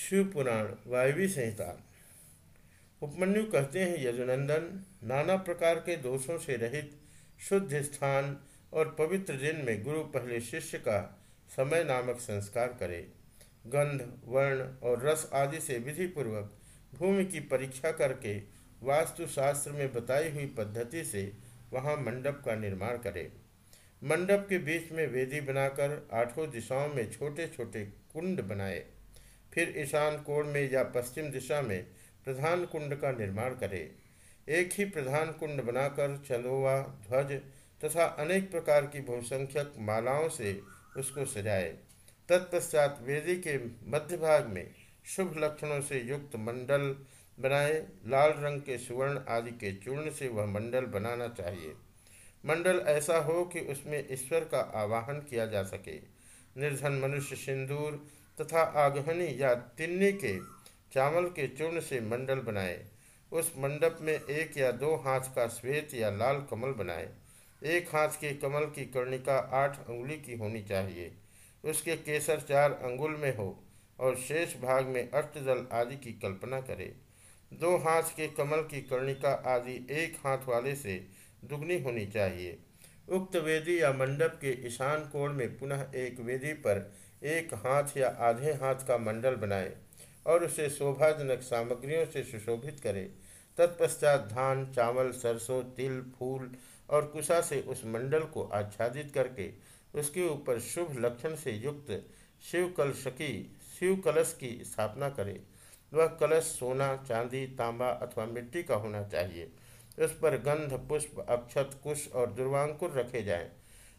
शिव पुराण वायवी संहिता। उपमन्यु कहते हैं, यजुनंदन, नाना प्रकार के दोषों से रहित, शुद्ध स्थान और पवित्र दिन में गुरु पहले शिष्य का समय नामक संस्कार करे। गंध, वर्ण और रस आदि से विधि पूर्वक भूमि की परीक्षा करके वास्तुशास्त्र में बताई हुई पद्धति से वहाँ मंडप का निर्माण करे। मंडप के बीच में वेदी बनाकर आठों दिशाओं में छोटे छोटे कुंड बनाए। फिर ईशान कोण में या पश्चिम दिशा में प्रधान कुंड का निर्माण करे। एक ही प्रधान कुंड बनाकर चंदोवा, ध्वज तथा अनेक प्रकार की बहुसंख्यक मालाओं से उसको सजाए। तत्पश्चात वेदी के मध्य भाग में शुभ लक्षणों से युक्त मंडल बनाए। लाल रंग के सुवर्ण आदि के चूर्ण से वह मंडल बनाना चाहिए। मंडल ऐसा हो कि उसमें ईश्वर का आवाहन किया जा सके। निर्धन मनुष्य सिंदूर तथा आगहनी या तिन्नी के चावल के चूर्ण से मंडल बनाए। उस मंडप में एक या दो हाथ का श्वेत या लाल कमल बनाए। एक हाथ के कमल की कर्णिका आठ अंगुली की होनी चाहिए। उसके केसर चार अंगुल में हो और शेष भाग में अष्टदल आदि की कल्पना करे। दो हाथ के कमल की कर्णिका आदि एक हाथ वाले से दुगनी होनी चाहिए। उक्त वेदी या मंडप के ईशान कोण में पुनः एक वेदी पर एक हाथ या आधे हाथ का मंडल बनाए और उसे शोभाजनक सामग्रियों से सुशोभित करे। तत्पश्चात धान, चावल, सरसों, तिल, फूल और कुशा से उस मंडल को आच्छादित करके उसके ऊपर शुभ लक्षण से युक्त शिव कलश की शिव कलश की स्थापना करे। वह कलश सोना, चांदी, तांबा अथवा मिट्टी का होना चाहिए। उस पर गंध, पुष्प, अक्षत, कुश और दुर्वांकुर रखे जाएँ।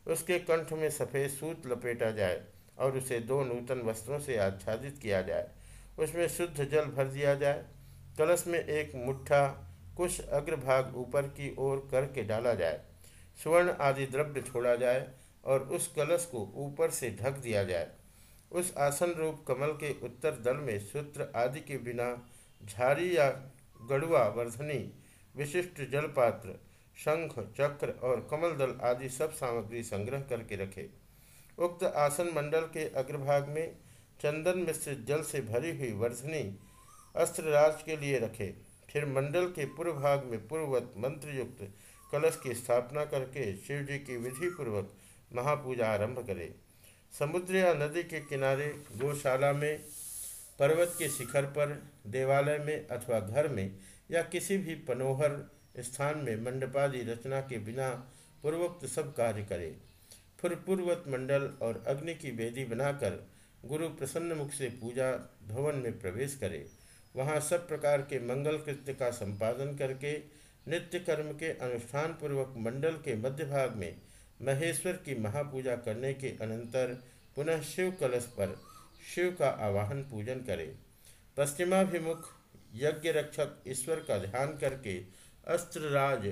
उसके कंठ में सफ़ेद सूत लपेटा जाए। और उसे दो नूतन वस्त्रों से आच्छादित किया जाए। उसमें शुद्ध जल भर दिया जाए। कलश में एक मुट्ठा कुछ अग्रभाग ऊपर की ओर करके डाला जाए। स्वर्ण आदि द्रव्य छोड़ा जाए और उस कलश को ऊपर से ढक दिया जाए। उस आसन रूप कमल के उत्तर दल में सूत्र आदि के बिना झारी या गड़ुआ वर्धनी, विशिष्ट जलपात्र, शंख, चक्र और कमल दल आदि सब सामग्री संग्रह करके रखे। उक्त आसन मंडल के अग्रभाग में चंदन मिश्रित जल से भरी हुई वर्धनी अस्त्रराज के लिए रखे। फिर मंडल के पूर्व भाग में पूर्ववत मंत्र युक्त कलश की स्थापना करके शिव जी की विधिपूर्वक महापूजा आरंभ करें। समुद्र या नदी के किनारे गौशाला में, पर्वत के शिखर पर, देवालय में अथवा घर में या किसी भी पनोहर स्थान में मंडपादि रचना के बिना पूर्वोक्त सब कार्य करे। फिर पूर्वत मंडल और अग्नि की वेदी बनाकर गुरु प्रसन्न मुख से पूजा भवन में प्रवेश करे। वहाँ सब प्रकार के मंगल कृत्य का संपादन करके, नित्य कर्म के अनुष्ठान पूर्वक मंडल के मध्य भाग में महेश्वर की महापूजा करने के अनंतर पुनः शिव कलश पर शिव का आवाहन पूजन करे। पश्चिमाभिमुख यज्ञ रक्षक ईश्वर का ध्यान करके अस्त्रराज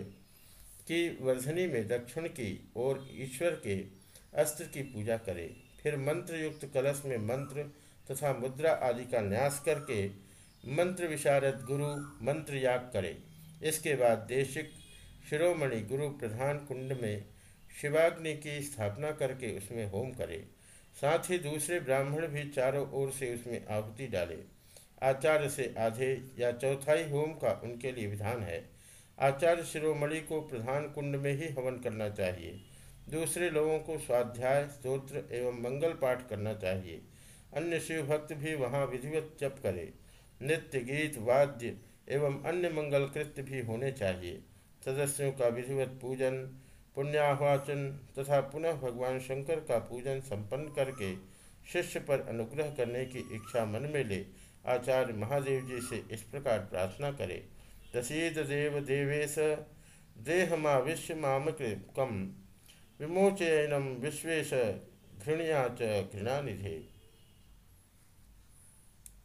की वर्धनी में दक्षिण की ओर ईश्वर के अस्त्र की पूजा करे। फिर मंत्र युक्त कलश में मंत्र तथा मुद्रा आदि का न्यास करके मंत्र विशारद गुरु मंत्र याग करे। इसके बाद देशिक शिरोमणि गुरु प्रधान कुंड में शिवाग्नि की स्थापना करके उसमें होम करे। साथ ही दूसरे ब्राह्मण भी चारों ओर से उसमें आहुति डाले। आचार्य से आधे या चौथाई होम का उनके लिए विधान है। आचार्य शिरोमणि को प्रधान कुंड में ही हवन करना चाहिए। दूसरे लोगों को स्वाध्याय स्त्रोत्र एवं मंगल पाठ करना चाहिए। अन्य शिव भक्त भी वहाँ विधिवत जप करे। नृत्य गीत, वाद्य एवं अन्य मंगल कृत्य भी होने चाहिए। सदस्यों का विधिवत पूजन पुण्याहवाचन तथा पुनः भगवान शंकर का पूजन संपन्न करके शिष्य पर अनुग्रह करने की इच्छा मन में ले आचार्य महादेव जी से इस प्रकार प्रार्थना करे। तसीद देव देवेश देहमा विश्व मामक कम विमोचयनम विश्वेश घृणया च घृणानिधे।